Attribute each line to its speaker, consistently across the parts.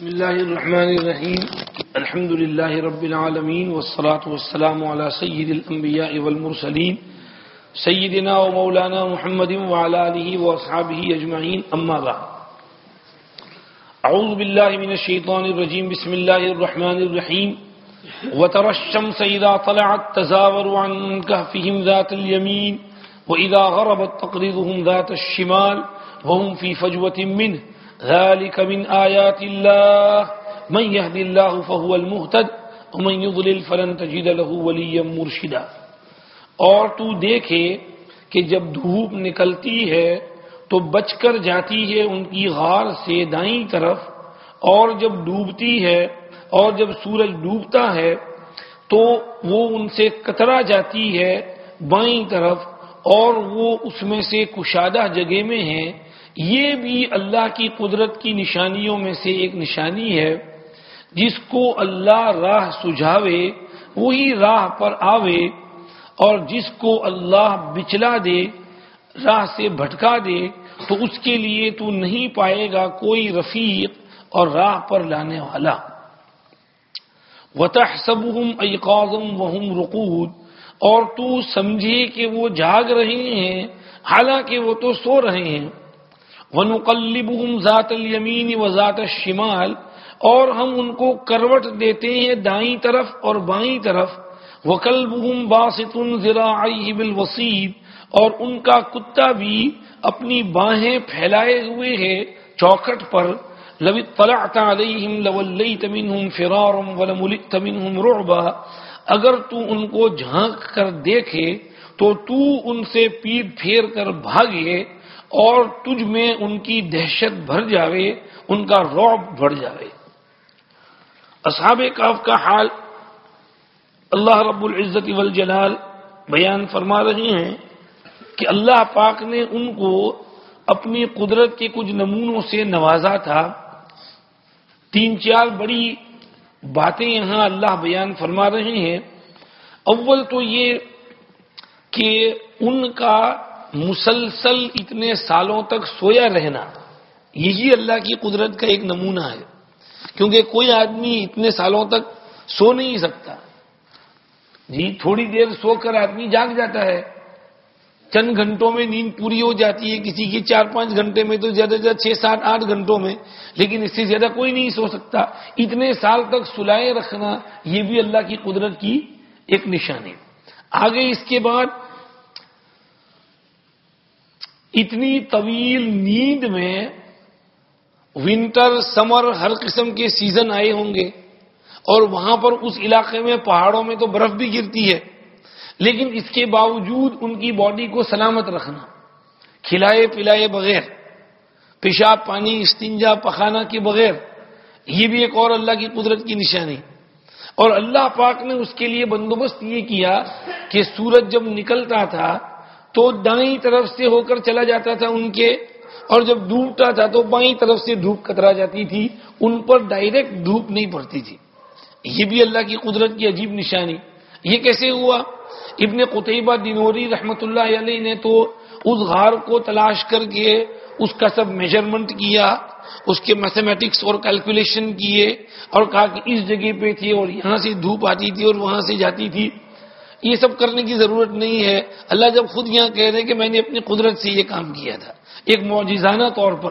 Speaker 1: بسم الله الرحمن الرحيم. الحمد لله رب العالمين والصلاة والسلام على سيد الأنبياء والمرسلين. سيدنا ومولانا محمد وعلى آله وأصحابه أجمعين. أما بعد. أعوذ بالله من الشيطان الرجيم. بسم الله الرحمن الرحيم. وترى الشمس إذا طلعت تزاور عن كهفهم ذات اليمين. وإذا غربت تقرضهم ذات الشمال. وهم في فجوة منه. ذلك من آيات الله من يهد الله فهو المهتد ومن يضلل فلن تجد له وليا مرشدا۔ اور تو دیکھے کہ جب دھوپ نکلتی ہے تو بچ کر جاتی ہے ان کی غار سے دائیں طرف، اور جب ڈوبتی ہے اور جب سورج ڈوبتا ہے تو وہ ان سے کترا جاتی ہے بائیں طرف، اور وہ اس میں سے کشادہ جگہ میں ہیں یہ بھی اللہ کی قدرت کی نشانیوں میں سے ایک نشانی ہے۔ جس کو اللہ راہ سجھاوے، وہی راہ پر آوے اور جس کو اللہ بچلا دے، راہ سے بھٹکا دے، تو اس کے لیے تو نہیں پائے گا کوئی رفیق اور راہ پر لانے والا۔ وطح سب وہم رقود۔ اور تو سمجھے کہ وہ جاگ رہے ہیں، حالانکہ وہ تو سو رہے ہیں۔ وَنُقَلِّبُهُمْ ذَاتَ الْيَمِينِ وَذَاتَ الشِّمَالِ، اور ہم ان کو کروٹ دیتے ہیں دائیں طرف اور بائیں طرف۔ وَقَلْبُهُمْ بَاسِطٌ ذِرَاعَيْهِ بِالْوَصِيبِ اور ان کا کتا بھی اپنی باہیں پھیلائے ہوئے ہے چوکٹ پر۔ لو اطلعت علیہم لولیت منہم فرارا ولملئت منہم رعبا۔ اگر تو ان کو جھانک کر دیکھے، تو تو ان سے پیٹ پھیر کر بھاگے۔ اور تجھ میں ان کی دہشت بھر جاوے، ان کا رعب بڑھ جاوے۔ اصحاب کاف کا حال اللہ رب العزت والجلال بیان فرما رہے ہیں کہ اللہ پاک نے ان کو اپنی قدرت کے کچھ نمونوں سے نوازا تھا۔ تین چار بڑی باتیں یہاں اللہ بیان فرما رہے ہیں۔ اول تو یہ کہ ان کا مسلسل اتنے سالوں تک سویا رہنا، یہی اللہ کی قدرت کا ایک نمونہ ہے۔ کیونکہ کوئی آدمی اتنے سالوں تک سو نہیں سکتا۔ جی تھوڑی دیر سو کر آدمی جاگ جاتا ہے۔ چند گھنٹوں میں نیند پوری ہو جاتی ہے، کسی کی چار پانچ گھنٹے میں تو زیادہ سے زیادہ چھ سات آٹھ گھنٹوں میں، لیکن اس سے زیادہ کوئی نہیں سو سکتا۔ اتنے سال تک سلائے رکھنا، یہ بھی اللہ کی قدرت کی ایک نشانی آگے اس کے بعد اتنی طویل نیند میں ونٹر، سمر، ہر قسم کے سیزن آئے ہوں گے اور وہاں پر اس علاقے میں پہاڑوں میں تو برف بھی گرتی ہے۔ لیکن اس کے باوجود ان کی باڈی کو سلامت رکھنا، کھلائے پلائے بغیر، پیشاب، پانی، استنجا، پخانا کے بغیر، یہ بھی ایک اور اللہ کی قدرت کی نشانی۔ اور اللہ پاک نے اس کے لیے بندوبست یہ کیا کہ سورج جب نکلتا تھا تو دائیں طرف سے ہو کر چلا جاتا تھا ان کے، اور جب ڈوبتا تھا تو بائیں طرف سے دھوپ کترا جاتی تھی، ان پر ڈائریکٹ دھوپ نہیں پڑتی تھی۔ یہ بھی اللہ کی قدرت کی عجیب نشانی۔ یہ کیسے ہوا؟ ابن قطعبہ دینوری رحمت اللہ علیہ نے تو اس غار کو تلاش کر کے اس کا سب میجرمنٹ کیا، اس کے میتھمیٹکس اور کیلکولیشن کیے، اور کہا کہ اس جگہ پہ تھی اور یہاں سے دھوپ آتی تھی اور وہاں سے جاتی تھی۔ یہ سب کرنے کی ضرورت نہیں ہے۔ اللہ جب خود یہاں کہہ رہے کہ میں نے اپنی قدرت سے یہ کام کیا تھا۔ ایک معجزانہ طور پر،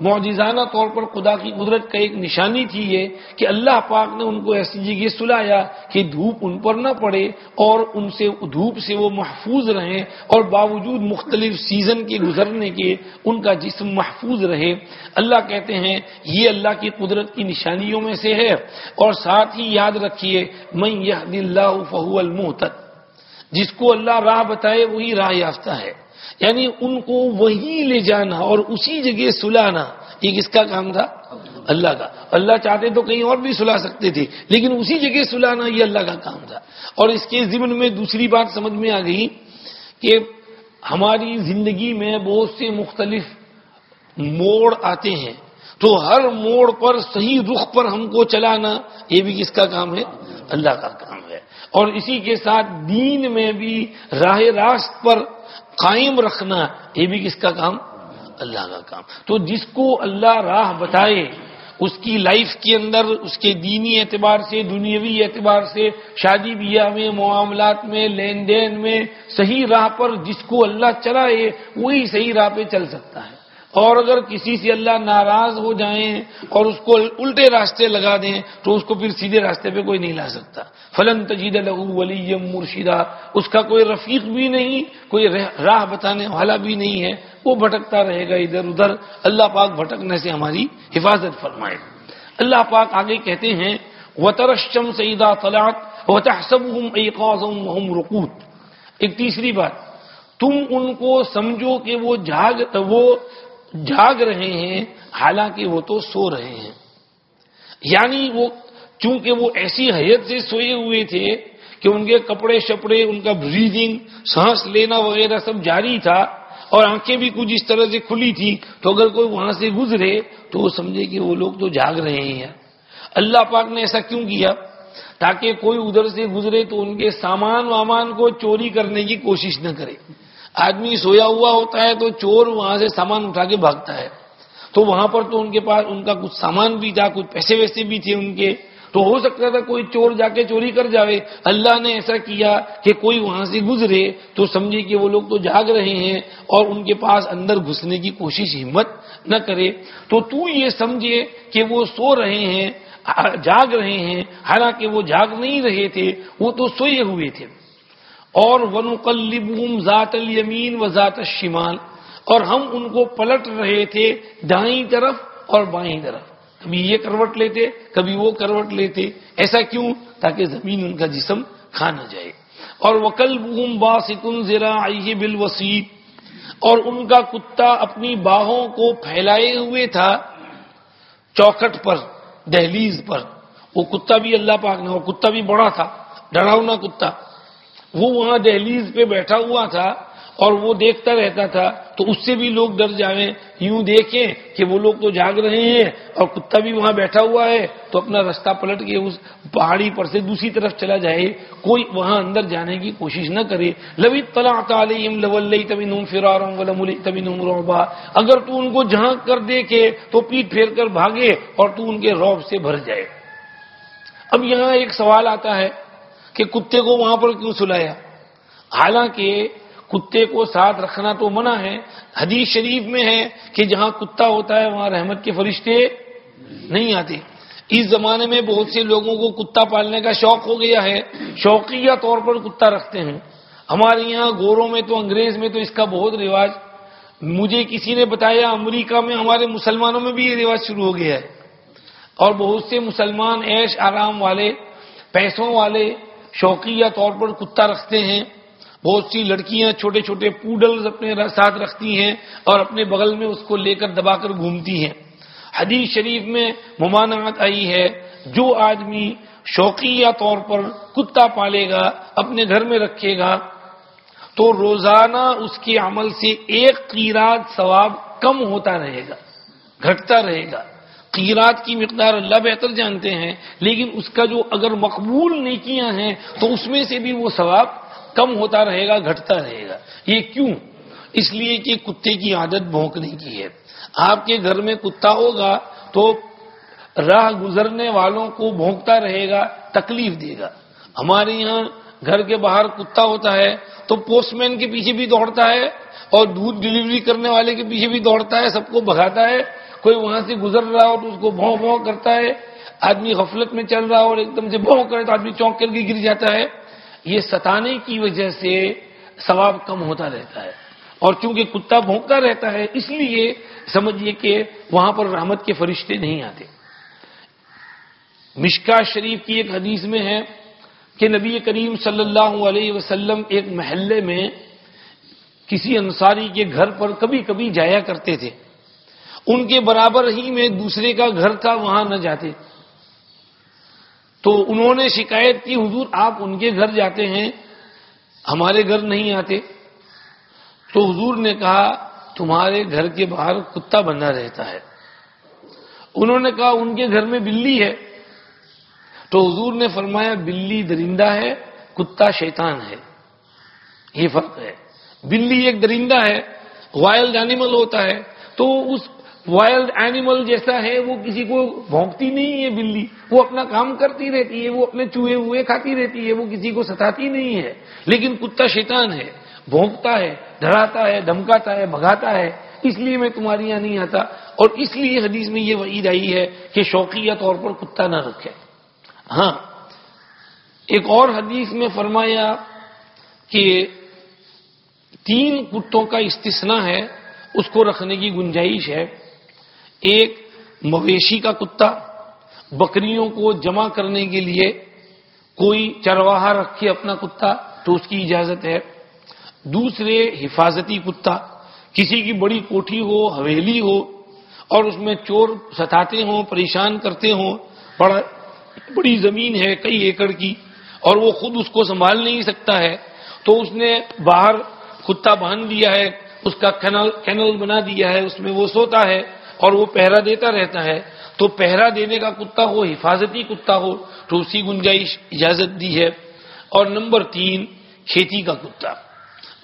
Speaker 1: معجزانہ طور پر خدا کی قدرت کا ایک نشانی تھی یہ کہ اللہ پاک نے ان کو ایسی جگہ سلایا کہ دھوپ ان پر نہ پڑے اور ان سے دھوپ سے وہ محفوظ رہیں اور باوجود مختلف سیزن کے گزرنے کے ان کا جسم محفوظ رہے۔ اللہ کہتے ہیں، یہ اللہ کی قدرت کی نشانیوں میں سے ہے۔ اور ساتھ ہی یاد رکھیے میں یہ دلّہ فہو المحتد جس کو اللہ راہ بتائے وہی راہ یافتہ ہے۔ یعنی ان کو وہی لے جانا اور اسی جگہ سلانا۔ یہ کس کا کام تھا؟ اللہ کا۔ اللہ چاہتے تو کہیں اور بھی سلا سکتے تھے، لیکن اسی جگہ سلانا یہ اللہ کا کام تھا۔ اور اس کے ضمن میں دوسری بات سمجھ میں آ گئی کہ ہماری زندگی میں بہت سے مختلف موڑ آتے ہیں۔ تو ہر موڑ پر صحیح رخ پر ہم کو چلانا یہ بھی کس کا کام ہے؟ اللہ کا کام ہے۔ اور اسی کے ساتھ دین میں بھی راہ راست پر قائم رکھنا، یہ بھی کس کا کام؟ اللہ کا کام۔ تو جس کو اللہ راہ بتائے، اس کی لائف کے اندر، اس کے دینی اعتبار سے، دنیاوی اعتبار سے، شادی بیاہ میں، معاملات میں، لین دین میں، صحیح راہ پر جس کو اللہ چلائے، وہی صحیح راہ پہ چل سکتا ہے۔ اور اگر کسی سے اللہ ناراض ہو جائیں اور اس کو الٹے راستے لگا دیں تو اس کو پھر سیدھے راستے پہ کوئی نہیں لا سکتا۔ فلن تجید لہو ولی مرشدہ اس کا کوئی رفیق بھی نہیں، کوئی راہ بتانے والا بھی نہیں ہے۔ وہ بھٹکتا رہے گا ادھر ادھر۔ اللہ پاک بھٹکنے سے ہماری حفاظت فرمائے۔ اللہ پاک آگے کہتے ہیں وہ سعیدہ طلاق و تحسب رکوت ایک تیسری بات، تم ان کو سمجھو کہ وہ جاگ وہ جاگ رہے ہیں، حالانکہ وہ تو سو رہے ہیں۔ یعنی وہ چونکہ وہ ایسی حیت سے سوئے ہوئے تھے کہ ان کے کپڑے شپڑے، ان کا بریدنگ سانس لینا وغیرہ سب جاری تھا اور آنکھیں بھی کچھ اس طرح سے کھلی تھی، تو اگر کوئی وہاں سے گزرے تو وہ سمجھے کہ وہ لوگ تو جاگ رہے ہیں۔ اللہ پاک نے ایسا کیوں کیا؟ تاکہ کوئی ادھر سے گزرے تو ان کے سامان وامان کو چوری کرنے کی کوشش نہ کرے۔ آدمی سویا ہوا ہوتا ہے تو چور وہاں سے سامان اٹھا کے بھاگتا ہے۔ تو وہاں پر تو ان کے پاس ان کا کچھ سامان بھی تھا، کچھ پیسے ویسے بھی تھے ان کے۔ تو ہو سکتا تھا کوئی چور جا کے چوری کر جاوے۔ اللہ نے ایسا کیا کہ کوئی وہاں سے گزرے تو سمجھے کہ وہ لوگ تو جاگ رہے ہیں اور ان کے پاس اندر گھسنے کی کوشش ہمت نہ کرے۔ تو تو یہ سمجھے کہ وہ سو رہے ہیں، جاگ رہے ہیں۔ حالانکہ وہ جاگ نہیں رہے تھے، وہ تو سوئے ہوئے تھے۔ اور ونقلبہم ذات الیمین و ذات الشمال، اور ہم ان کو پلٹ رہے تھے دائیں طرف اور بائیں طرف۔ کبھی یہ کروٹ لیتے، کبھی وہ کروٹ لیتے۔ ایسا کیوں؟ تاکہ زمین ان کا جسم کھا نہ جائے۔ اور وکل بوم باستن زرا آئی اور ان کا کتا اپنی باہوں کو پھیلائے ہوئے تھا چوکٹ پر، دہلیز پر۔ وہ کتا بھی اللہ پاک نے وہ کتا بھی بڑا تھا، ڈراؤنا کتا۔ وہ وہاں دہلیز پہ بیٹھا ہوا تھا اور وہ دیکھتا رہتا تھا، تو اس سے بھی لوگ ڈر جائیں۔ یوں دیکھیں کہ وہ لوگ تو جاگ رہے ہیں اور کتا بھی وہاں بیٹھا ہوا ہے، تو اپنا رستہ پلٹ کے اس پہاڑی پر سے دوسری طرف چلا جائے۔ کوئی وہاں اندر جانے کی کوشش نہ کرے۔ لبی طلع روبا اگر تو ان کو جھانک کر دیکھے، تو پیٹ پھیر کر بھاگے اور تو ان کے روب سے بھر جائے۔ اب یہاں ایک سوال آتا ہے کہ کتے کو وہاں پر کیوں سلایا؟ حالانکہ کتے کو ساتھ رکھنا تو منع ہے، حدیث شریف میں ہے کہ جہاں کتا ہوتا ہے، وہاں رحمت کے فرشتے نہیں آتے۔ اس زمانے میں بہت سے لوگوں کو کتا پالنے کا شوق ہو گیا ہے۔ شوقیہ طور پر کتا رکھتے ہیں۔ ہمارے یہاں گوروں میں تو، انگریز میں تو اس کا بہت رواج۔ مجھے کسی نے بتایا، امریکہ میں ہمارے مسلمانوں میں بھی یہ رواج شروع ہو گیا ہے۔ اور بہت سے مسلمان ایش آرام والے، پیسوں والے شوقیہ طور پر کتا رکھتے ہیں، بہت سی لڑکیاں چھوٹے چھوٹے پوڈل اپنے ساتھ رکھتی ہیں اور اپنے بغل میں اس کو لے کر دبا کر گھومتی ہیں۔ حدیث شریف میں ممانعت آئی ہے، جو آدمی شوقیہ طور پر کتا پالے گا، اپنے گھر میں رکھے گا، تو روزانہ اس کے عمل سے ایک قیرات ثواب کم ہوتا رہے گا، گھٹتا رہے گا۔ قیرات کی مقدار اللہ بہتر جانتے ہیں، لیکن اس کا جو اگر مقبول نیکیاں ہیں، تو اس میں سے بھی وہ ثواب کم ہوتا رہے گا، گھٹتا رہے گا۔ یہ کیوں؟ اس لیے کہ کتے کی عادت بھونکنے کی ہے۔ آپ کے گھر میں کتا ہوگا تو راہ گزرنے والوں کو بھونکتا رہے گا، تکلیف دے گا۔ ہمارے یہاں گھر کے باہر کتا ہوتا ہے تو پوسٹ مین کے پیچھے بھی دوڑتا ہے اور دودھ ڈلیوری کرنے والے کے پیچھے بھی دوڑتا ہے، سب کو بھگاتا ہے۔ کوئی وہاں سے گزر رہا ہو تو اس کو بھون بھون کرتا ہے، آدمی غفلت میں چل رہا ہو اور ایک دم سے بھون کرے تو آدمی چونک کر کے گر جاتا ہے۔ یہ ستانے کی وجہ سے ثواب کم ہوتا رہتا ہے۔ اور چونکہ کتا بھونکتا رہتا ہے، اس لیے سمجھیے کہ وہاں پر رحمت کے فرشتے نہیں آتے۔ مشکا شریف کی ایک حدیث میں ہے کہ نبی کریم صلی اللہ علیہ وسلم ایک محلے میں کسی انصاری کے گھر پر کبھی کبھی جایا کرتے تھے۔ ان کے برابر ہی میں دوسرے کا گھر تھا، وہاں نہ جاتے۔ تو انہوں نے شکایت کی، حضور آپ ان کے گھر جاتے ہیں، ہمارے گھر نہیں آتے۔ تو حضور نے کہا، تمہارے گھر کے باہر کتا بنا رہتا ہے۔ انہوں نے کہا، ان کے گھر میں بلی ہے۔ تو حضور نے فرمایا، بلی درندہ ہے، کتا شیطان ہے۔ یہ فرق ہے۔ بلی ایک درندہ ہے وائلڈ اینیمل ہوتا ہے۔ تو اس وائلڈ اینیمل جیسا ہے، وہ کسی کو بھونکتی نہیں ہے بلی۔ وہ اپنا کام کرتی رہتی ہے، وہ اپنے چوہے ہوئے کھاتی رہتی ہے، وہ کسی کو ستاتی نہیں ہے۔ لیکن کتا شیطان ہے، بھونکتا ہے ڈراتا ہے، دھمکاتا ہے، بھگاتا ہے۔ اس لیے میں تمہاری یہاں نہیں آتا۔ اور اس لیے حدیث میں یہ وعید آئی ہے کہ شوقیہ طور پر کتا نہ رکھے۔ ہاں ایک اور حدیث میں فرمایا کہ تین کتوں کا استثنا ہے، اس کو رکھنے کی گنجائش ہے۔ ایک مویشی کا کتا، بکریوں کو جمع کرنے کے لیے کوئی چرواہا رکھے اپنا کتا تو اس کی اجازت ہے۔ دوسرے، حفاظتی کتا، کسی کی بڑی کوٹھی ہو، حویلی ہو، اور اس میں چور ستاتے ہوں، پریشان کرتے ہوں، بڑا، بڑی زمین ہے کئی ایکڑ کی، اور وہ خود اس کو سنبھال نہیں سکتا ہے۔ تو اس نے باہر کتا باندھ دیا ہے، اس کا کینل بنا دیا ہے، اس میں وہ سوتا ہے۔ اور وہ پہرا دیتا رہتا ہے تو پہرا دینے کا کتا ہو، حفاظتی کتا ہو، تو اسی گنجائش اجازت دی ہے۔ اور نمبر تین، کھیتی کا کتا۔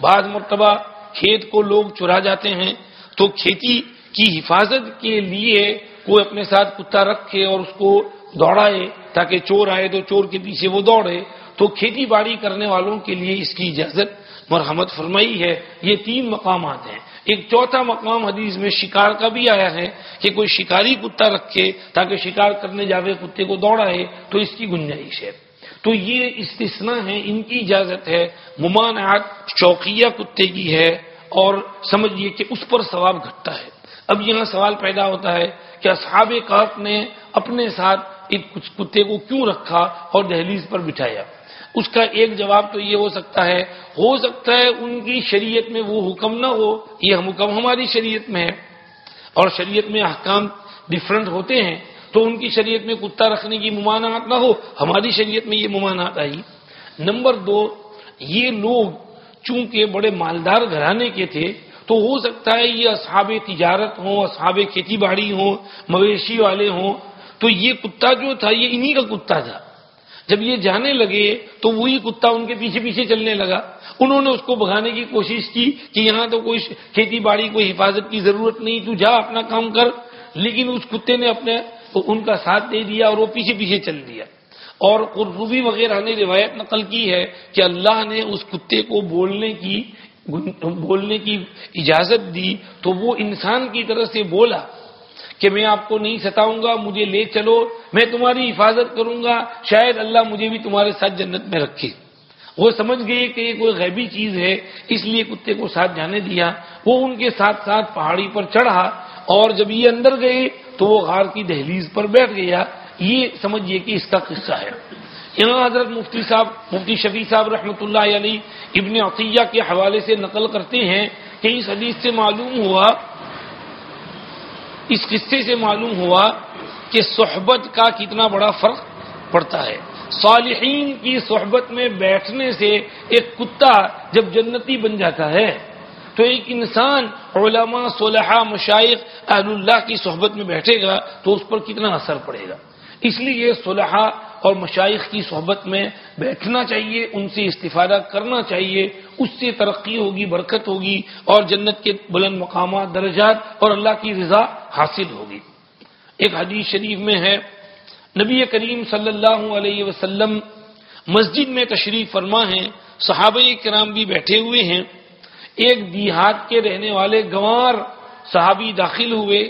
Speaker 1: بعض مرتبہ کھیت کو لوگ چرا جاتے ہیں تو کھیتی کی حفاظت کے لیے کوئی اپنے ساتھ کتا رکھے اور اس کو دوڑائے تاکہ چور آئے تو چور کے پیچھے وہ دوڑے۔ تو کھیتی باڑی کرنے والوں کے لیے اس کی اجازت، مرحمت فرمائی ہے۔ یہ تین مقامات ہیں۔ ایک چوتھا مقام حدیث میں شکار کا بھی آیا ہے کہ کوئی شکاری کتا رکھے تاکہ شکار کرنے جاوے کتے کو دوڑائے تو اس کی گنجائش ہے۔ تو یہ استثنا ہے ان کی اجازت ہے۔ ممانعات شوقیہ کتے کی ہے اور سمجھیے کہ اس پر ثواب گھٹتا ہے۔ اب یہاں سوال پیدا ہوتا ہے کہ اصحاب کاف نے اپنے ساتھ ایک کچھ کتے کو کیوں رکھا اور دہلیز پر بٹھایا؟ اس کا ایک جواب تو یہ ہو سکتا ہے، ہو سکتا ہے ان کی شریعت میں وہ حکم نہ ہو، یہ حکم ہماری شریعت میں ہے۔ اور شریعت میں احکام ڈفرنٹ ہوتے ہیں، تو ان کی شریعت میں کتا رکھنے کی ممانعات نہ ہو، ہماری شریعت میں یہ ممانعات آئی۔ نمبر دو، یہ لوگ چونکہ بڑے مالدار گھرانے کے تھے، تو ہو سکتا ہے یہ اصحاب تجارت ہوں، اصحاب کھیتی باڑی ہوں، مویشی والے ہوں، تو یہ کتا جو تھا، یہ انہی کا کتا تھا۔ جب یہ جانے لگے تو وہی کتا ان کے پیچھے پیچھے چلنے لگا۔ انہوں نے اس کو بھگانے کی کوشش کی کہ یہاں تو کوئی کھیتی باڑی، کوئی حفاظت کی ضرورت نہیں، تو جا اپنا کام کر۔ لیکن اس کتے نے اپنے ان کا ساتھ دے دیا اور وہ پیچھے پیچھے چل دیا۔ اور قربی وغیرہ نے روایت نقل کی ہے کہ اللہ نے اس کتے کو بولنے کی بولنے کی اجازت دی تو وہ انسان کی طرح سے بولا۔ کہ میں آپ کو نہیں ستاؤں گا، مجھے لے چلو، میں تمہاری حفاظت کروں گا، شاید اللہ مجھے بھی تمہارے ساتھ جنت میں رکھے۔ وہ سمجھ گئے کہ یہ کوئی غیبی چیز ہے، اس لیے کتے کو ساتھ جانے دیا۔ وہ ان کے ساتھ ساتھ پہاڑی پر چڑھا اور جب یہ اندر گئے تو وہ غار کی دہلیز پر بیٹھ گیا۔ یہ سمجھیے کہ اس کا قصہ ہے۔ یہاں حضرت مفتی صاحب، مفتی شفیع صاحب رحمۃ اللہ علی ابن عطیہ کے حوالے سے نقل کرتے ہیں کہ اس حدیث سے معلوم ہوا اس قصے سے معلوم ہوا کہ صحبت کا کتنا بڑا فرق پڑتا ہے۔ صالحین کی صحبت میں بیٹھنے سے ایک کتا جب جنتی بن جاتا ہے، تو ایک انسان علماء صلحہ مشائق، اہل اللہ کی صحبت میں بیٹھے گا تو اس پر کتنا اثر پڑے گا۔ اس لیے صلحہ اور مشائق کی صحبت میں بیٹھنا چاہیے، ان سے استفادہ کرنا چاہیے اس سے ترقی ہوگی، برکت ہوگی اور جنت کے بلند مقامات، درجات اور اللہ کی رضا حاصل ہوگی۔ ایک حدیث شریف میں ہے، نبی کریم صلی اللہ علیہ وسلم مسجد میں تشریف فرما ہے صحابہ کرام بھی بیٹھے ہوئے ہیں۔ ایک دیہات کے رہنے والے گوار صحابی داخل ہوئے،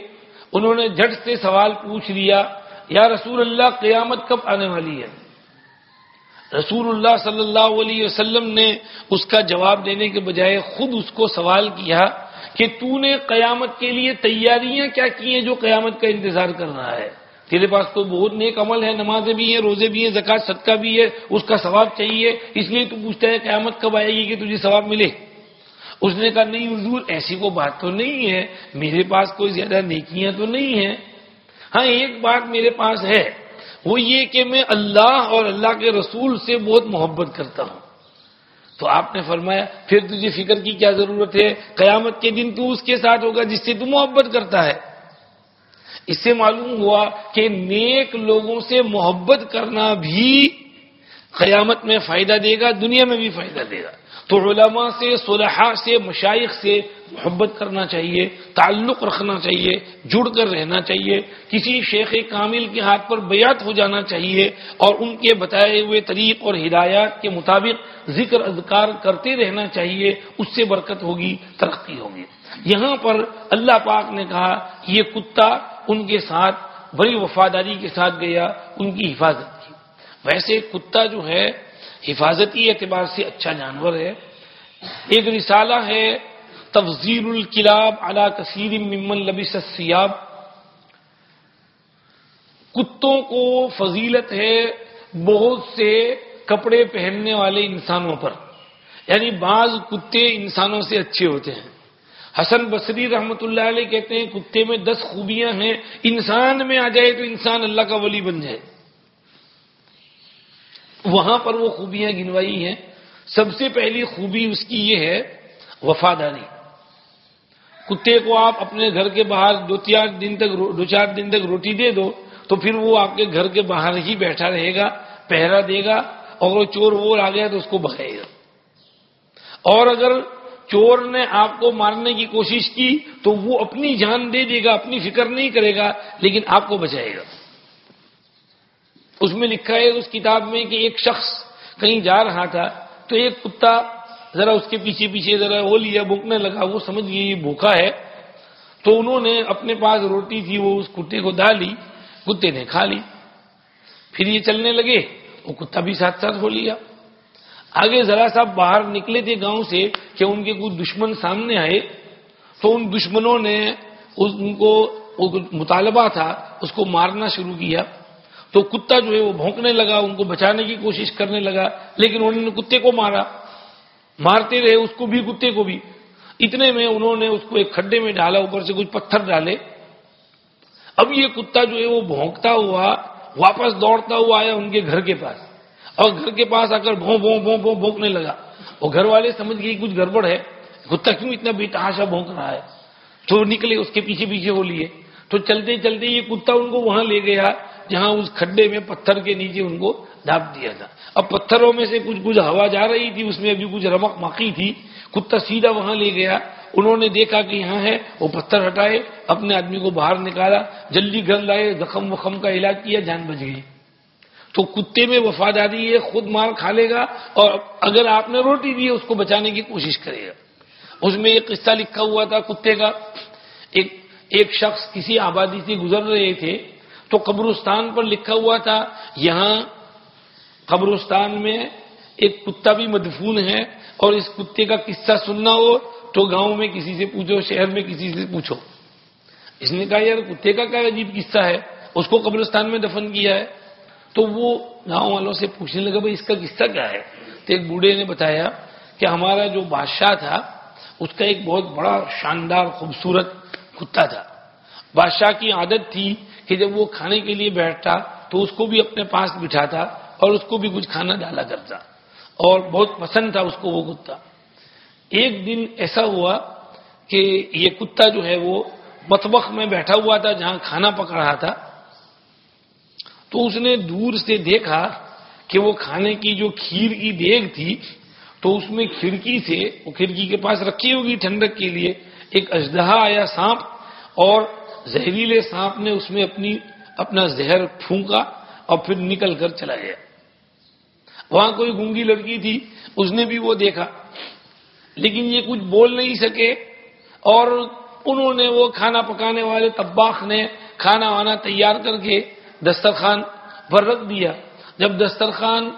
Speaker 1: انہوں نے جھٹ سے سوال پوچھ لیا، یا رسول اللہ، قیامت کب آنے والی ہے؟ رسول اللہ صلی اللہ علیہ وسلم نے اس کا جواب دینے کے بجائے خود اس کو سوال کیا کہ تو نے قیامت کے لیے تیاریاں کیا کی ہیں جو قیامت کا انتظار کر رہا ہے؟ تیرے پاس تو بہت نیک عمل ہے، نمازیں بھی ہیں، روزے بھی ہیں زکات صدقہ بھی ہے، اس کا ثواب چاہیے، اس لیے تو پوچھتا ہے قیامت کب آئے گی کہ تجھے ثواب ملے؟ اس نے کہا، نہیں حضور، ایسی کو بات تو نہیں ہے، میرے پاس کوئی زیادہ نیکیاں تو نہیں ہیں۔ ہاں ایک بات میرے پاس ہے۔ وہ یہ کہ میں اللہ اور اللہ کے رسول سے بہت محبت کرتا ہوں۔ تو آپ نے فرمایا، پھر تجھے فکر کی کیا ضرورت ہے؟ قیامت کے دن تو اس کے ساتھ ہوگا جس سے تو محبت کرتا ہے۔ اس سے معلوم ہوا کہ نیک لوگوں سے محبت کرنا بھی قیامت میں فائدہ دے گا، دنیا میں بھی فائدہ دے گا۔ تو علماء سے، صلحاء سے مشائق سے محبت کرنا چاہیے، تعلق رکھنا چاہیے، جڑ کر رہنا چاہیے، کسی شیخ کامل کے ہاتھ پر بیعت ہو جانا چاہیے اور ان کے بتائے ہوئے طریق اور ہدایات کے مطابق ذکر اذکار کرتے رہنا چاہیے، اس سے برکت ہوگی، ترقی ہوگی۔ یہاں پر اللہ پاک نے کہا، یہ کتا ان کے ساتھ، بڑی وفاداری کے ساتھ گیا، ان کی حفاظت کی۔ ویسے کتا جو ہے حفاظتی اعتبار سے اچھا جانور ہے۔ ایک رسالہ ہے، تفضیل الکلاب علی کثیر ممن لبس السیاب کتوں کو فضیلت ہے بہت سے کپڑے پہننے والے انسانوں پر۔ یعنی بعض کتے انسانوں سے اچھے ہوتے ہیں۔ حسن بصری رحمت اللہ علیہ کہتے ہیں، کتے میں دس خوبیاں ہیں، انسان میں آ جائے تو انسان اللہ کا ولی بن جائے۔ وہاں پر وہ خوبیاں گنوائی ہیں۔ سب سے پہلی خوبی اس کی یہ ہے، وفاداری۔ کتے کو آپ اپنے گھر کے باہر دو چار دن تک دو چار دن تک روٹی دے دو، تو پھر وہ آپ کے گھر کے باہر ہی بیٹھا رہے گا، پہرا دے گا، اور وہ چور وور آ گیا تو اس کو بکھائے گا۔ اور اگر چور نے آپ کو مارنے کی کوشش کی، تو وہ اپنی جان دے دے گا، اپنی فکر نہیں کرے گا، لیکن آپ کو بچائے گا۔ اس میں لکھا ہے اس کتاب میں کہ ایک شخص کہیں جا رہا تھا تو ایک کتا ذرا اس کے پیچھے پیچھے ذرا وہ لیا بھوکنے لگا، وہ سمجھ گئی یہ بھوکا ہے۔ تو انہوں نے اپنے پاس روٹی تھی، وہ اس کتے کو ڈالی کتے نے کھا لی۔ پھر یہ چلنے لگے، وہ کتا بھی ساتھ ساتھ ہو لیا۔ آگے ذرا سا باہر نکلے تھے گاؤں سے کہ ان کے کچھ دشمن سامنے آئے۔ تو ان دشمنوں نے ان کو مطالبہ تھا، اس کو مارنا شروع کیا۔ تو کتا جو ہے وہ بھونکنے لگا، ان کو بچانے کی کوشش کرنے لگا، لیکن انہوں نے کتے کو مارا۔ مارتے رہے اس کو بھی، کتے کو بھی۔ اتنے میں انہوں نے اس کو ایک کھڈے میں ڈالا، اوپر سے کچھ پتھر ڈالے۔ اب یہ کتا جو ہے وہ بھونکتا ہوا، واپس دوڑتا ہوا آیا ان کے گھر کے پاس۔ اور گھر کے پاس آ کر بھون بھون بھون بھون بھونکنے لگا۔ وہ گھر والے سمجھ گئے کچھ گڑبڑ ہے۔ کتا کیوں اتنا بے تحاشا بھونک رہا ہے؟ تو نکلے، اس کے پیچھے پیچھے ہو لیے۔ تو چلتے چلتے یہ کتا ان کو وہاں لے گیا۔ جہاں اس کھڈے میں پتھر کے نیچے ان کو ڈھانپ دیا تھا۔ اب پتھروں میں سے کچھ کچھ ہوا جا رہی تھی، اس میں ابھی کچھ رمک مکی تھی۔ کتا سیدھا وہاں لے گیا۔ انہوں نے دیکھا کہ یہاں ہے، وہ پتھر ہٹائے، اپنے آدمی کو باہر نکالا۔ جلدی گھر لائے، زخم وخم کا علاج کیا، جان بچ گئی۔ تو کتے میں وفاداری ہے، خود مار کھا لے گا اور اگر آپ نے روٹی دی، اس کو بچانے کی کوشش کرے گا۔ اس میں ایک قصہ لکھا ہوا تھا کتے کا۔ ایک ایک شخص کسی آبادی سے گزر رہے تھے۔ تو قبرستان پر لکھا ہوا تھا، یہاں قبرستان میں ایک کتا بھی مدفون ہے اور اس کتے کا قصہ سننا ہو تو گاؤں میں کسی سے پوچھو، شہر میں کسی سے پوچھو۔ اس نے کہا، یار، کتے کا کیا عجیب قصہ ہے؟ اس کو قبرستان میں دفن کیا ہے۔ تو وہ گاؤں والوں سے پوچھنے لگا، بھائی، اس کا قصہ کیا ہے؟ تو ایک بوڑھے نے بتایا کہ ہمارا جو بادشاہ تھا، اس کا ایک بہت بڑا شاندار، خوبصورت کتا تھا۔ بادشاہ کی عادت تھی کہ جب وہ کھانے کے لیے بیٹھتا تو اس کو بھی اپنے پاس بٹھاتا اور اس کو بھی کچھ کھانا ڈالا کرتا اور بہت پسند تھا اس کو وہ کتا۔ ایک دن ایسا ہوا کہ یہ کتا جو ہے وہ متبخ میں بیٹھا ہوا تھا جہاں کھانا پک رہا تھا۔ تو اس نے دور سے دیکھا کہ وہ کھانے کی جو کھیر کی دیگ تھی تو اس میں کھڑکی سے وہ کھڑکی کے پاس رکھی ہوگی ٹھنڈک کے لیے۔ ایک اجدہا آیا سانپ اور زہریلے سانپ نے اس میں اپنی اپنا زہر پھونکا اور پھر نکل کر چلا گیا۔ وہاں کوئی گونگی لڑکی تھی، اس نے بھی وہ دیکھا۔ لیکن یہ کچھ بول نہیں سکے اور انہوں نے وہ کھانا پکانے والے تباخ نے کھانا وانا تیار کر کے دسترخوان پر رکھ دیا۔ جب دسترخوان،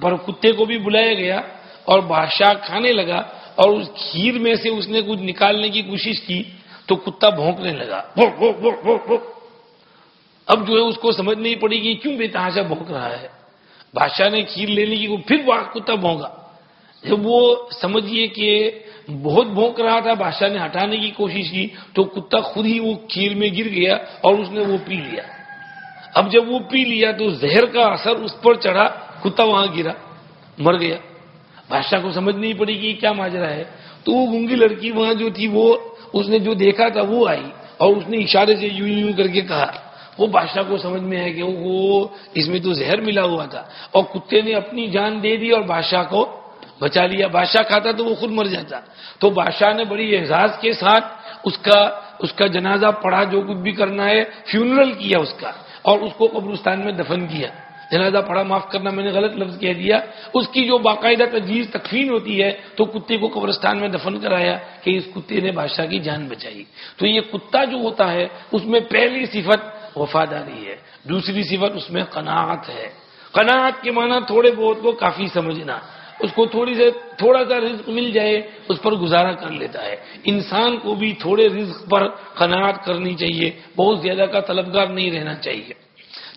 Speaker 1: پر کتے کو بھی بلایا گیا اور بادشاہ کھانے لگا اور اس کھیر میں سے اس نے کچھ نکالنے کی کوشش کی تو کتا بھونکنے لگا۔ بھوک بھوک بھوک بھوک بھوک اب جو ہے اس کو سمجھ نہیں پڑی کہ کیوں بے تحاشا بھونک رہا ہے۔ بادشاہ نے کھیر لینے کی پھر کتا بھونگا جب وہ سمجھیے کہ بہت بھونک رہا تھا، بادشاہ نے ہٹانے کی کوشش کی، تو کتا خود ہی وہ کھیر میں گر گیا اور اس نے وہ پی لیا۔ اب جب وہ پی لیا تو زہر کا اثر اس پر چڑھا، کتا وہاں گرا، مر گیا۔ بادشاہ کو سمجھ نہیں پڑی کہ کیا ماجرا ہے۔ تو وہ گونگی لڑکی وہاں جو تھی، وہ اس نے جو دیکھا تھا وہ آئی اور اس نے اشارے سے یوں یوں کر کے کہا، وہ بادشاہ کو سمجھ میں ہے کہ وہ اس میں تو زہر ملا ہوا تھا اور کتے نے اپنی جان دے دی اور بادشاہ کو بچا لیا۔ بادشاہ کھاتا تو وہ خود مر جاتا۔ تو بادشاہ نے بڑی اعزاز کے ساتھ اس کا اس کا جنازہ پڑھا، جو کچھ بھی کرنا ہے فیونرل کیا اس کا اور اس کو قبرستان میں دفن کیا۔ جنازہ پڑھا، معاف کرنا میں نے غلط لفظ کہہ دیا۔ اس کی جو باقاعدہ تجویز تکفین ہوتی ہے، تو کتے کو قبرستان میں دفن کرایا کہ اس کتے نے بادشاہ کی جان بچائی۔ تو یہ کتا جو ہوتا ہے، اس میں پہلی صفت وفاداری ہے، دوسری صفت اس میں قناعت ہے۔ قناعت کے معنی تھوڑے بہت کو کافی سمجھنا۔ اس کو تھوڑی سے، تھوڑا سا رزق مل جائے، اس پر گزارا کر لیتا ہے۔ انسان کو بھی تھوڑے رزق پر قناعت کرنی چاہیے، بہت زیادہ کا طلبگار نہیں رہنا چاہیے۔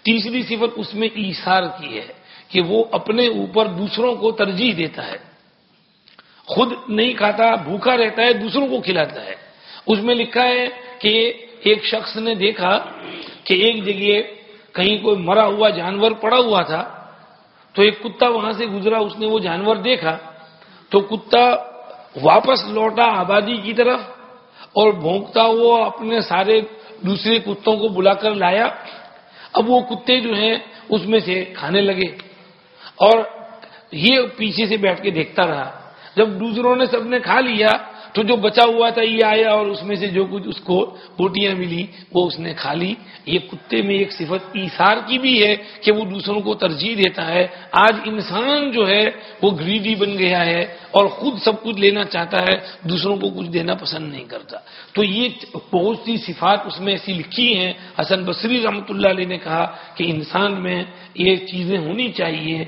Speaker 1: تیسری صفت اس میں ایسار کی ہے کہ وہ اپنے اوپر دوسروں کو ترجیح دیتا ہے۔ خود نہیں کھاتا، بھوکا رہتا ہے، دوسروں کو کھلاتا ہے۔ اس میں لکھا ہے کہ ایک شخص نے دیکھا کہ ایک جگہ کہیں کوئی مرا ہوا جانور پڑا ہوا تھا، تو ایک کتا وہاں سے گزرا، اس نے وہ جانور دیکھا۔ تو کتا واپس لوٹا آبادی کی طرف اور بھونکتا ہوا اپنے سارے دوسرے کتوں کو بلا کر لایا۔ اب وہ کتے جو ہیں اس میں سے کھانے لگے اور یہ پیچھے سے بیٹھ کے دیکھتا رہا۔ جب دوسروں نے سب نے کھا لیا تو جو بچا ہوا تھا یہ آیا اور اس میں سے جو کچھ اس کو بوٹیاں ملی، وہ اس نے کھا لی۔ یہ کتے میں ایک صفت ایسار کی بھی ہے کہ وہ دوسروں کو ترجیح دیتا ہے۔ آج انسان جو ہے، وہ گریڈی بن گیا ہے اور خود سب کچھ لینا چاہتا ہے، دوسروں کو کچھ دینا پسند نہیں کرتا۔ تو یہ بہت سی صفات اس میں ایسی لکھی ہیں۔ حسن بصری رحمۃ اللہ علیہ نے کہا کہ انسان میں یہ چیزیں ہونی چاہیے،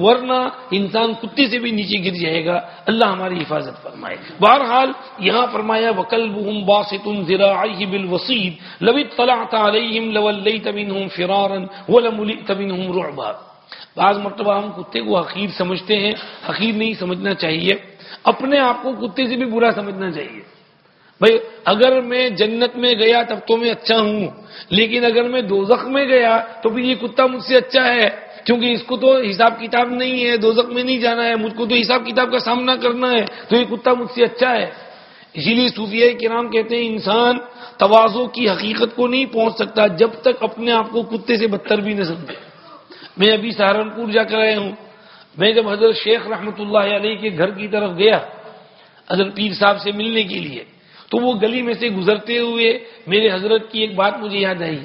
Speaker 1: ورنہ انسان کتے سے بھی نیچے گر جائے گا۔ اللہ ہماری حفاظت فرمائے۔ بہرحال یہاں فرمایا وکل باسط ذراعيه بالوسيد لو اطلعت عليهم لوليت منهم فرارا ولملئت منهم رعبا۔ بعض مرتبہ ہم کتے کو حقیر سمجھتے ہیں، حقیر نہیں سمجھنا چاہیے۔ اپنے آپ کو کتے سے بھی برا سمجھنا چاہیے۔ بھائی، اگر میں جنت میں گیا تب تو میں اچھا ہوں، لیکن اگر میں دوزخ میں گیا تو پھر یہ کتا مجھ سے اچھا ہے، کیونکہ اس کو تو حساب کتاب نہیں ہے، دوزخ میں نہیں جانا ہے، مجھ کو تو حساب کتاب کا سامنا کرنا ہے، تو یہ کتا مجھ سے اچھا ہے۔ اسی لیے صوفیہ کے نام کہتے ہیں، انسان توازو کی حقیقت کو نہیں پہنچ سکتا جب تک اپنے آپ کو کتے سے بدتر بھی نہ سمجھے۔ میں ابھی سہارنپور جا کر آیا ہوں۔ میں جب حضرت شیخ رحمت اللہ علیہ کے گھر کی طرف گیا، حضرت پیر صاحب سے ملنے کے لیے تو وہ گلی میں سے گزرتے ہوئے میرے حضرت کی ایک بات مجھے یاد آئی۔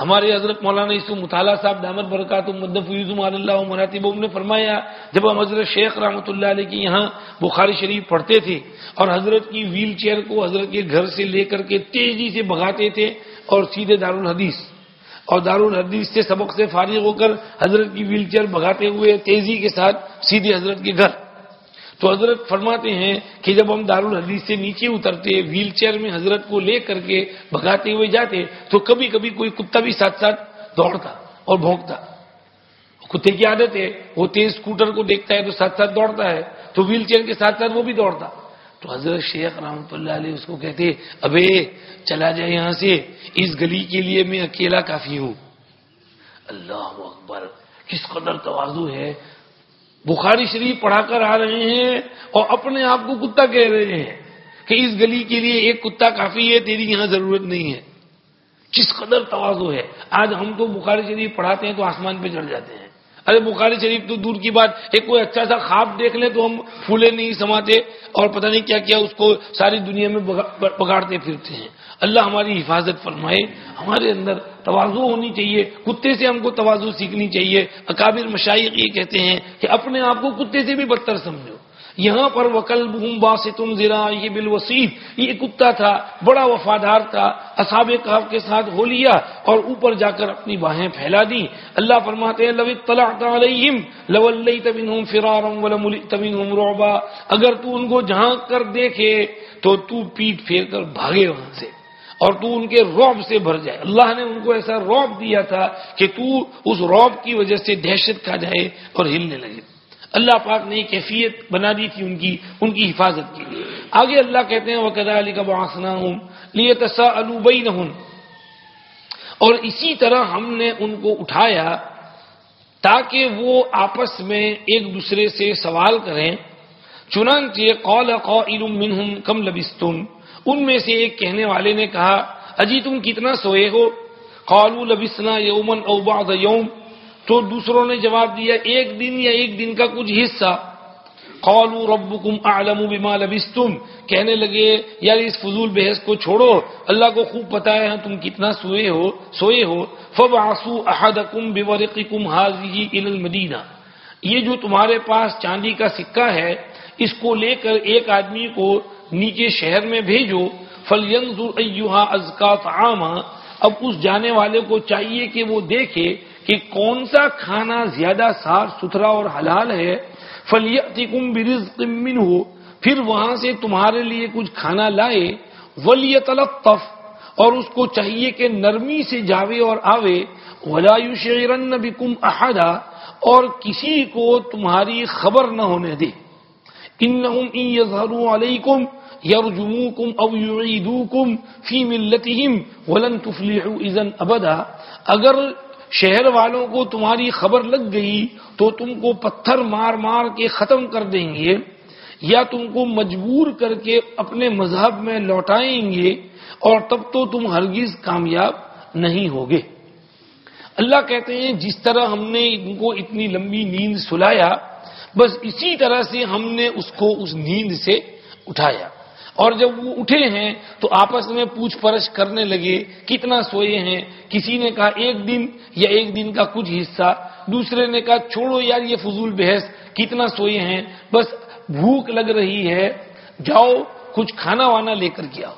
Speaker 1: ہمارے حضرت مولانا یسو مطالعہ صاحب، دامت برکات اللہ مراتب نے فرمایا، جب ہم حضرت شیخ رحمۃ اللہ علیہ کے یہاں بخاری شریف پڑھتے تھے اور حضرت کی ویل چیئر کو حضرت کے گھر سے لے کر کے تیزی سے بھگاتے تھے اور سیدھے دارالحدیث اور دارالحدیث سے سبق سے فارغ ہو کر حضرت کی ویل چیئر بھگاتے ہوئے تیزی کے ساتھ سیدھے حضرت کے گھر۔ تو حضرت فرماتے ہیں کہ جب ہم دارالحدیث سے نیچے اترتے ویل چیئر میں حضرت کو لے کر کے بھگاتے ہوئے جاتے تو کبھی کبھی کوئی کتا بھی ساتھ ساتھ دوڑتا اور بھونکتا۔ کتے کی عادت ہے، وہ تیز اسکوٹر کو دیکھتا ہے تو ساتھ ساتھ دوڑتا ہے، تو ویل چیئر کے ساتھ ساتھ وہ بھی دوڑتا۔ تو حضرت شیخ رحمۃ اللہ علیہ اس کو کہتے، ابے چلا جائے یہاں سے، اس گلی کے لیے میں اکیلا کافی ہوں۔ اللہ اکبر، کس قدر توازو ہے۔ بخاری شریف پڑھا کر آ رہے ہیں اور اپنے آپ کو کتا کہہ رہے ہیں کہ اس گلی کے لیے ایک کتا کافی ہے، تیری یہاں ضرورت نہیں ہے۔ کس قدر توازو ہے۔ آج ہم تو بخاری شریف پڑھاتے ہیں تو آسمان پہ چڑھ جاتے ہیں۔ ارے بخاری شریف تو دور کی بات، ایک کوئی اچھا سا خواب دیکھ لیں تو ہم پھولے نہیں سماتے اور پتہ نہیں کیا کیا اس کو ساری دنیا میں پگاڑتے پھرتے ہیں۔ اللہ ہماری حفاظت فرمائے، ہمارے اندر توازو ہونی چاہیے، کتے سے ہم کو توازو سیکھنی چاہیے۔ اکابر مشائق یہ کہتے ہیں کہ اپنے آپ کو کتے سے بھی بدتر سمجھو۔ یہاں پر وکل باس تم زرا یہ بال یہ کتا تھا، بڑا وفادار تھا اصاب کاف کے ساتھ ہو لیا اور اوپر جا کر اپنی باہیں پھیلا دی اللہ فرماتے ہیں روبا اگر تو ان کو جہاں کر دیکھے، تو تو پیٹ پھیر کر بھاگے وہاں سے۔ اور تو ان کے روب سے بھر جائے۔ اللہ نے ان کو ایسا روب دیا تھا کہ تو اس روب کی وجہ سے دہشت کھا جائے اور ہلنے لگے۔ اللہ پاک نے کیفیت بنا دی تھی ان کی ان کی حفاظت کے لیے۔ آگے اللہ کہتے ہیں وہ علی کا باسنا ہوں لیے تصا الوبئی نہ اور اسی طرح ہم نے ان کو اٹھایا تاکہ وہ آپس میں ایک دوسرے سے سوال کریں۔ چنانچہ قول قائل منہم کم لبستم ان میں سے ایک کہنے والے نے کہا، اجی تم کتنا سوئے ہو؟ قالوا لبسنا یومن او بعض یوم۔ تو دوسروں نے جواب دیا، ایک دن یا ایک دن کا کچھ حصہ۔ قالوا ربكم اعلم بما لبستم۔ کہنے لگے، یار اس فضول بحث کو چھوڑو، اللہ کو خوب پتا ہے تم کتنا سوئے ہو سوئے ہو۔ فبعثوا احدكم بورقكم هذه الى المدینہ۔ یہ جو تمہارے پاس چاندی کا سکہ ہے، اس کو لے کر ایک آدمی کو نیچے شہر میں بھیجو فلینظر ایھا ازکا طعاما۔ اب اس جانے والے کو چاہیے کہ وہ دیکھے کہ کون سا کھانا زیادہ صاف ستھرا اور حلال ہے۔ فلیتکم برزق منہ پھر وہاں سے تمہارے لیے کچھ کھانا لائے۔ ولیتلطف اور اس کو چاہیے کہ نرمی سے جاوے اور آوے۔ ولا یشعرن بکم احدا اور کسی کو تمہاری خبر نہ ہونے دے۔ انہم ان یظہروا علیکم یرجموکم او یعیدوکم فی ملتہم ولن تفلحوا اذن ابدا اگر شہر والوں کو تمہاری خبر لگ گئی تو تم کو پتھر مار مار کے ختم کر دیں گے، یا تم کو مجبور کر کے اپنے مذہب میں لوٹائیں گے اور تب تو تم ہرگز کامیاب نہیں ہوگے۔ اللہ کہتے ہیں، جس طرح ہم نے ان کو اتنی لمبی نیند سلایا، بس اسی طرح سے ہم نے اس کو اس نیند سے اٹھایا۔ اور جب وہ اٹھے ہیں تو آپس میں پوچھ پرچھ کرنے لگے، کتنا سوئے ہیں؟ کسی نے کہا ایک دن یا ایک دن کا کچھ حصہ۔ دوسرے نے کہا چھوڑو یار یہ فضول بحث، کتنا سوئے ہیں؟ بس بھوک لگ رہی ہے، جاؤ کچھ کھانا وانا لے کر کے آؤ۔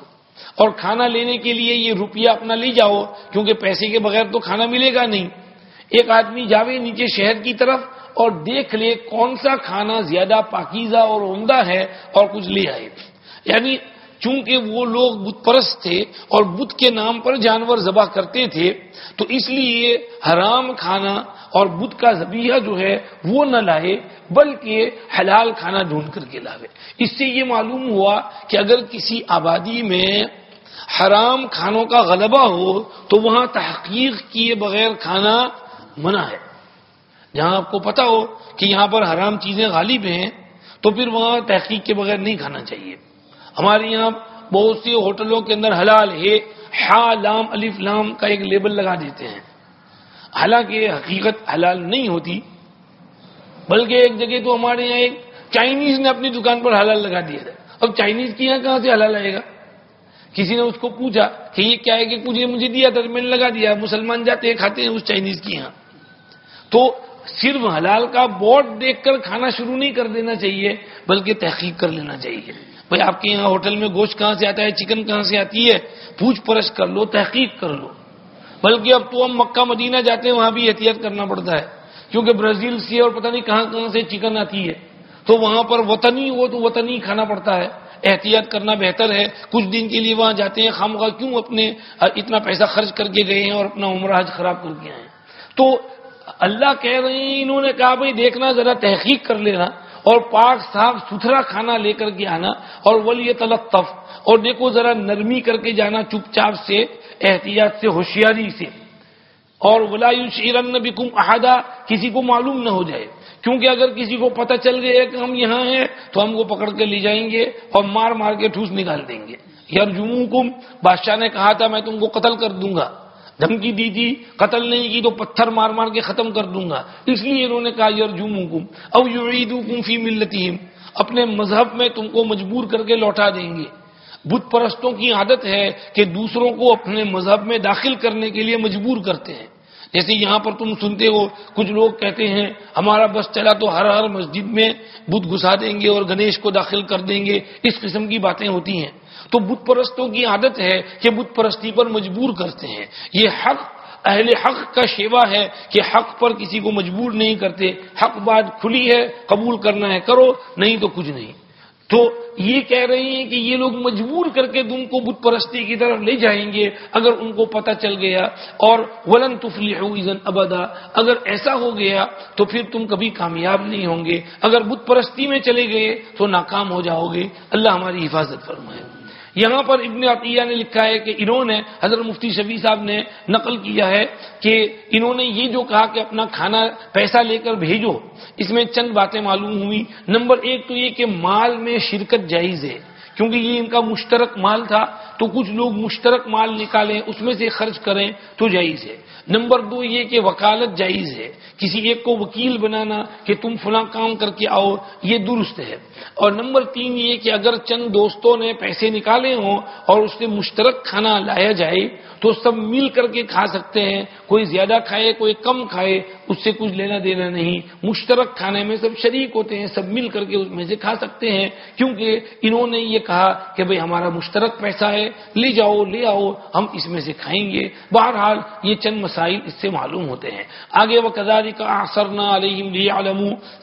Speaker 1: اور کھانا لینے کے لیے یہ روپیہ اپنا لے جاؤ، کیونکہ پیسے کے بغیر تو کھانا ملے گا نہیں۔ ایک آدمی جاوے نیچے شہر کی طرف اور دیکھ لے کون سا کھانا زیادہ پاکیزہ اور عمدہ ہے اور کچھ لے آئے۔ یعنی چونکہ وہ لوگ بت پرست تھے اور بت کے نام پر جانور ذبح کرتے تھے، تو اس لیے حرام کھانا اور بت کا زبیہ جو ہے وہ نہ لائے، بلکہ حلال کھانا ڈھونڈ کر کے لاوے۔ اس سے یہ معلوم ہوا کہ اگر کسی آبادی میں حرام کھانوں کا غلبہ ہو، تو وہاں تحقیق کیے بغیر کھانا منع ہے۔ جہاں آپ کو پتا ہو کہ یہاں پر حرام چیزیں غالب ہیں، تو پھر وہاں تحقیق کے بغیر نہیں کھانا چاہیے۔ ہمارے یہاں بہت سی ہوٹلوں کے اندر حلال ہے ہا لام، الف، لام کا ایک لیبل لگا دیتے ہیں۔ حالانکہ حقیقت حلال نہیں ہوتی، بلکہ ایک جگہ تو ہمارے یہاں ایک چائنیز نے اپنی دکان پر حلال لگا دیا تھا۔ اب چائنیز کی یہاں کہاں سے حلال آئے گا؟ کسی نے اس کو پوچھا کہ یہ کیا ہے کہ کچھ مجھے دیا تھا میں نے لگا دیا۔ مسلمان جاتے ہیں، کھاتے ہیں اس چائنیز کی یہاں۔ تو صرف حلال کا بورڈ دیکھ کر کھانا شروع نہیں کر دینا چاہیے، بلکہ تحقیق کر لینا چاہیے۔ بھائی آپ کے یہاں ہوٹل میں گوشت کہاں سے آتا ہے؟ چکن کہاں سے آتی ہے؟ پوچھ پرچھ کر لو، تحقیق کر لو۔ بلکہ اب تو ہم مکہ، مدینہ جاتے ہیں، وہاں بھی احتیاط کرنا پڑتا ہے۔ کیونکہ برازیل سے اور پتہ نہیں کہاں کہاں سے چکن آتی ہے۔ تو وہاں پر وطنی ہو تو وطنی کھانا پڑتا ہے۔ احتیاط کرنا بہتر ہے۔ کچھ دن کے لیے وہاں جاتے ہیں خام کیوں اپنے، اتنا پیسہ خرچ کر کے گئے ہیں اور اپنا عمرہ حج خراب کر کے آئے تو اللہ کہہ رہے ہیں، انہوں نے کہا، بھائی دیکھنا، ذرا تحقیق کر لینا۔ اور پاک صاف ستھرا کھانا لے کر کے آنا اور ولی تلطف اور دیکھو ذرا نرمی کر کے جانا چپ چاپ سے، احتیاط سے، ہوشیاری سے۔ اور شیرن بکم احدہ کسی کو معلوم نہ ہو جائے۔ کیونکہ اگر کسی کو پتہ چل گیا کہ ہم یہاں ہیں، تو ہم کو پکڑ کے لے جائیں گے اور مار مار کے ٹھوس نکال دیں گے۔ یار جموں بادشاہ نے کہا تھا، میں تم کو قتل کر دوں گا۔ دھمکی دی تھی، قتل نہیں کی تو پتھر مار مار کے ختم کر دوں گا۔ اس لیے انہوں نے کہا یرجوم حکم او یعیدوکم فی ملتہم۔ اپنے مذہب میں تم کو مجبور کر کے لوٹا دیں گے۔ بت پرستوں کی عادت ہے کہ دوسروں کو اپنے مذہب میں داخل کرنے کے لیے مجبور کرتے ہیں۔ جیسے یہاں پر تم سنتے ہو، کچھ لوگ کہتے ہیں، ہمارا بس چلا تو ہر ہر مسجد میں بدھ گھسا دیں گے اور گنیش کو داخل کر دیں گے۔ اس قسم کی باتیں ہوتی ہیں۔ تو بت پرستوں کی عادت ہے کہ بت پرستی پر مجبور کرتے ہیں۔ یہ حق اہل حق کا شیوا ہے کہ حق پر کسی کو مجبور نہیں کرتے۔ حق بات کھلی ہے، قبول کرنا ہے، کرو، نہیں تو کچھ نہیں۔ تو یہ کہہ رہے ہیں کہ یہ لوگ مجبور کر کے تم کو بت پرستی کی طرف لے جائیں گے اگر ان کو پتہ چل گیا۔ اور ولن تفلی ابدا، اگر ایسا ہو گیا تو پھر تم کبھی کامیاب نہیں ہوں گے۔ اگر بت پرستی میں چلے گئے تو ناکام ہو جاؤ گے۔ اللہ ہماری حفاظت فرمائے۔ یہاں پر ابن عطیہ نے لکھا ہے کہ انہوں نے حضرت مفتی شفیع صاحب نے نقل کیا ہے کہ انہوں نے یہ جو کہا کہ اپنا کھانا پیسہ لے کر بھیجو، اس میں چند باتیں معلوم ہوئی نمبر ایک تو یہ کہ مال میں شرکت جائز ہے۔ کیونکہ یہ ان کا مشترک مال تھا، تو کچھ لوگ مشترک مال نکالیں، اس میں سے خرچ کریں تو جائز ہے۔ نمبر دو یہ کہ وکالت جائز ہے۔ کسی ایک کو وکیل بنانا کہ تم فلاں کام کر کے آؤ، یہ درست ہے۔ اور نمبر تین یہ کہ اگر چند دوستوں نے پیسے نکالے ہوں اور اس نے مشترک کھانا لایا جائے تو سب مل کر کے کھا سکتے ہیں۔ کوئی زیادہ کھائے، کوئی کم کھائے اس سے کچھ لینا دینا نہیں۔ مشترک کھانے میں سب شریک ہوتے ہیں، سب مل کر کے اس میں سے کھا سکتے ہیں۔ کیونکہ انہوں نے یہ کہا کہ بھئی ہمارا مشترک پیسہ ہے، لے جاؤ، لے آؤ، ہم اس میں سے کھائیں گے۔ بہرحال یہ چند مسائل اس سے معلوم ہوتے ہیں۔ آگے وہ کزاری کا اثر نہ علیہ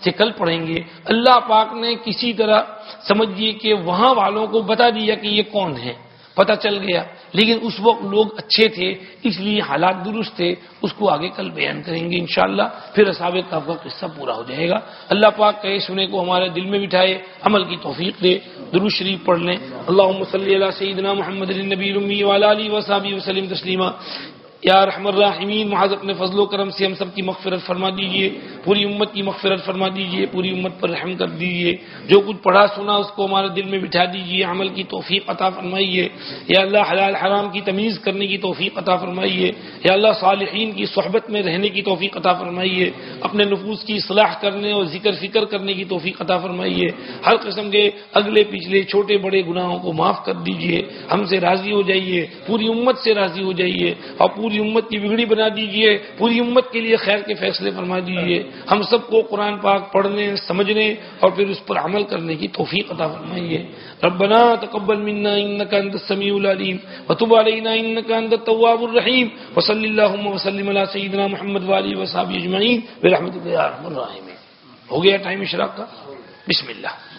Speaker 1: سے کل پڑھیں گے۔ اللہ پاک نے کسی طرح سمجھیے کہ وہاں والوں کو بتا دیا کہ یہ کون ہے پتہ چل گیا۔ لیکن اس وقت لوگ اچھے تھے، اس لیے حالات درست تھے۔ اس کو آگے کل بیان کریں گے انشاءاللہ۔ پھر اصاب کا قصہ پورا ہو جائے گا۔ اللہ پاک کہے، سنے کو ہمارے دل میں بٹھائے، عمل کی توفیق دے۔ درست شریف پڑھ لیں۔ اللہ صلی اللہ سیدنا محمد نبی علی وصابی وسلم تسلیمہ یا رحم الرحمین محض اپنے فضل و کرم سے ہم سب کی مغفرت فرما دیجیے، پوری امت کی مغفرت فرما دیجیے، پوری امت پر رحم کر دیجیے، جو کچھ پڑھا سنا اس کو ہمارے دل میں بٹھا دیجیے، عمل کی توفیق عطا فرمائیے۔ یا اللہ حلال حرام کی تمیز کرنے کی توفیق عطا فرمائیے۔ یا اللہ صالحین کی صحبت میں رہنے کی توفیق عطا فرمائیے۔ اپنے نفوس کی اصلاح کرنے اور ذکر فکر کرنے کی توفیق عطا فرمائیے۔ ہر قسم کے اگلے پچھلے چھوٹے بڑے گناہوں کو معاف کر دیجیے۔ ہم سے راضی ہو جائیے، پوری امت سے راضی ہو جائیے اور پوری پوری امت کی بگڑی بنا دیجیے، پوری امت کے لیے خیر کے فیصلے فرما دیجیے۔ ہم سب کو قرآن پاک پڑھنے، سمجھنے اور پھر اس پر عمل کرنے کی توفیق عطا فرمائیے۔ ربنا تقبل منا انك انت السميع العليم وتب علينا انك انت التواب الرحيم وصلى اللهم وسلم على سيدنا محمد وعلى اله وصحبه اجمعين برحمتك يا ارحم الراحمين ہو گیا ٹائم اشراق کا؟ بسم اللہ۔